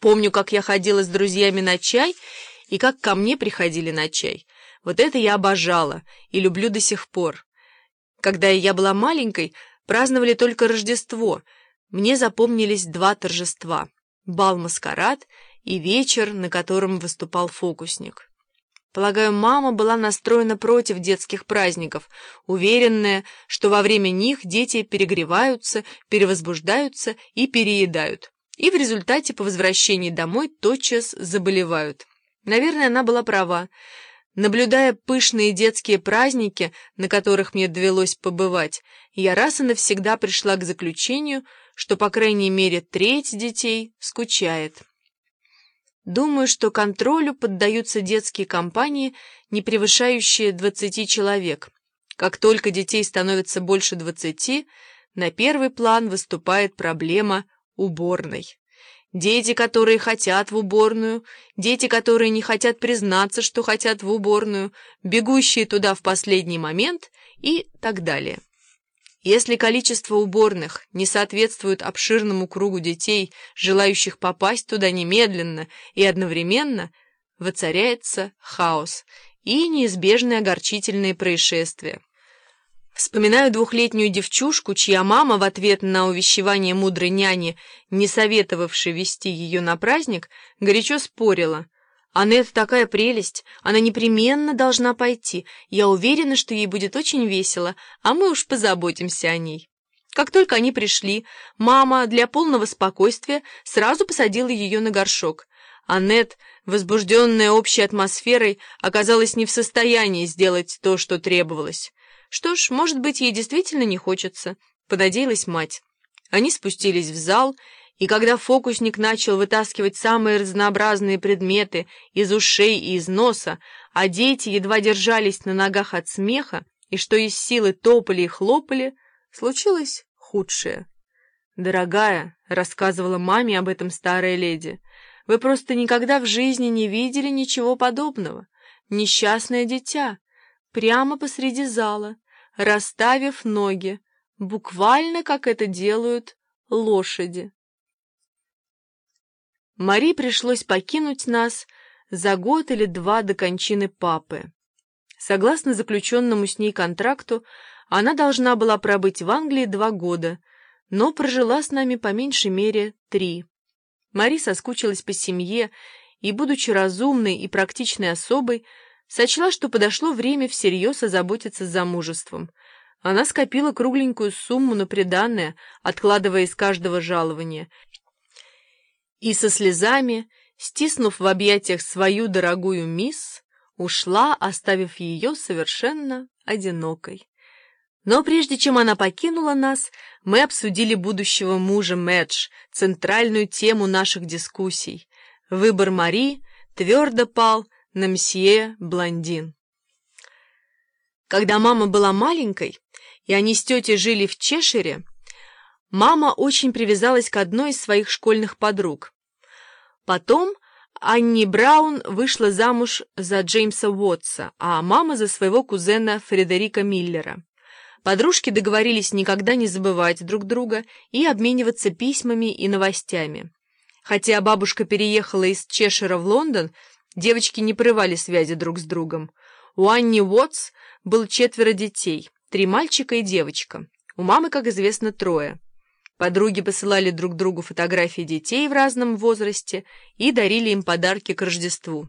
Помню, как я ходила с друзьями на чай и как ко мне приходили на чай. Вот это я обожала и люблю до сих пор. Когда я была маленькой, праздновали только Рождество. Мне запомнились два торжества — бал-маскарад и вечер, на котором выступал фокусник. Полагаю, мама была настроена против детских праздников, уверенная, что во время них дети перегреваются, перевозбуждаются и переедают и в результате по возвращении домой тотчас заболевают. Наверное, она была права. Наблюдая пышные детские праздники, на которых мне довелось побывать, я раз и навсегда пришла к заключению, что, по крайней мере, треть детей скучает. Думаю, что контролю поддаются детские компании, не превышающие 20 человек. Как только детей становится больше 20, на первый план выступает проблема уборной. Дети, которые хотят в уборную, дети, которые не хотят признаться, что хотят в уборную, бегущие туда в последний момент и так далее. Если количество уборных не соответствует обширному кругу детей, желающих попасть туда немедленно и одновременно, воцаряется хаос и неизбежные огорчительные происшествия. Вспоминаю двухлетнюю девчушку, чья мама в ответ на увещевание мудрой няни, не советовавшей вести ее на праздник, горячо спорила. «Аннет такая прелесть, она непременно должна пойти. Я уверена, что ей будет очень весело, а мы уж позаботимся о ней». Как только они пришли, мама для полного спокойствия сразу посадила ее на горшок. Аннет, возбужденная общей атмосферой, оказалась не в состоянии сделать то, что требовалось. Что ж, может быть, ей действительно не хочется, понадеялась мать. Они спустились в зал, и когда фокусник начал вытаскивать самые разнообразные предметы из ушей и из носа, а дети едва держались на ногах от смеха, и что из силы топали и хлопали, случилось худшее. «Дорогая», — рассказывала маме об этом старая леди, — «вы просто никогда в жизни не видели ничего подобного. Несчастное дитя, прямо посреди зала, расставив ноги, буквально как это делают лошади. Мари пришлось покинуть нас за год или два до кончины папы. Согласно заключенному с ней контракту, она должна была пробыть в Англии два года, но прожила с нами по меньшей мере три. Мари соскучилась по семье и, будучи разумной и практичной особой, Сочла, что подошло время всерьез озаботиться замужеством. Она скопила кругленькую сумму на приданное, откладывая из каждого жалования. И со слезами, стиснув в объятиях свою дорогую мисс, ушла, оставив ее совершенно одинокой. Но прежде чем она покинула нас, мы обсудили будущего мужа Мэдж, центральную тему наших дискуссий. Выбор Мари твердо пал на мсье Блондин. Когда мама была маленькой, и они с тетей жили в Чешире, мама очень привязалась к одной из своих школьных подруг. Потом Анни Браун вышла замуж за Джеймса Уотса, а мама за своего кузена Фредерика Миллера. Подружки договорились никогда не забывать друг друга и обмениваться письмами и новостями. Хотя бабушка переехала из Чешира в Лондон, Девочки не прерывали связи друг с другом. У Анни Уотс было четверо детей, три мальчика и девочка. У мамы, как известно, трое. Подруги посылали друг другу фотографии детей в разном возрасте и дарили им подарки к Рождеству.